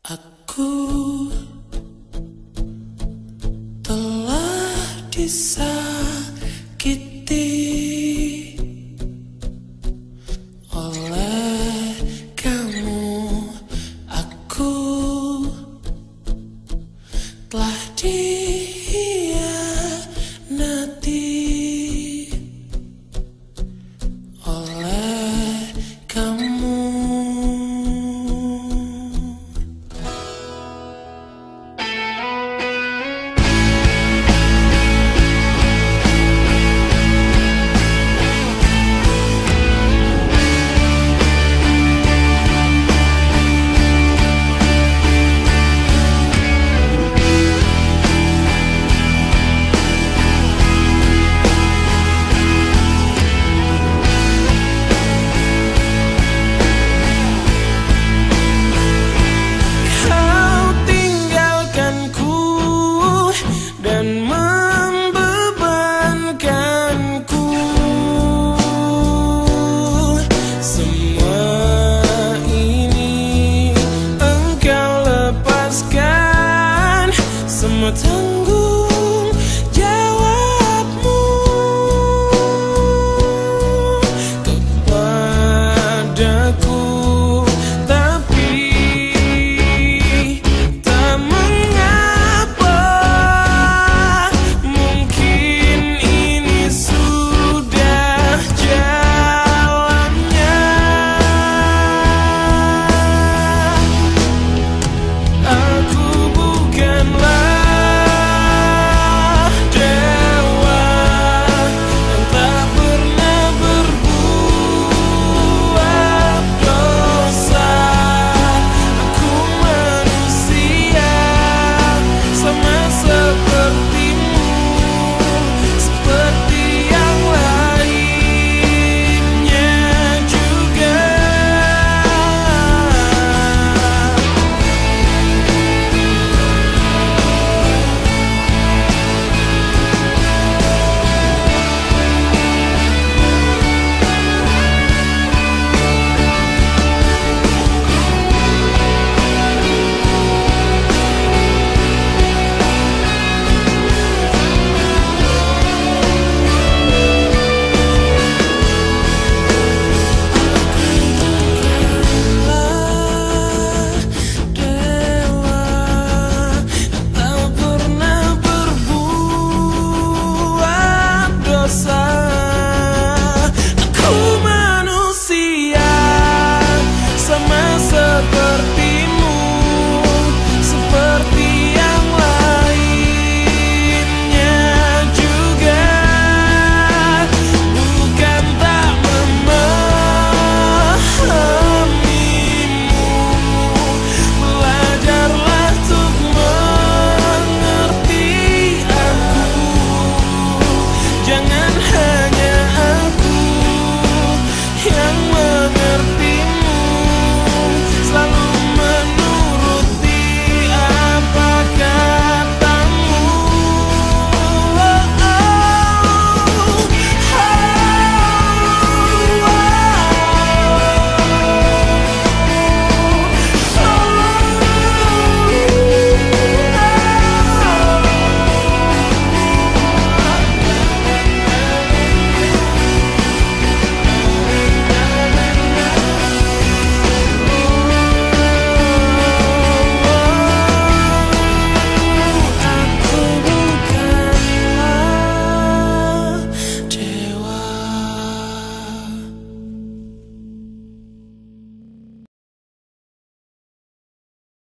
Aku telah disakiti 么疼过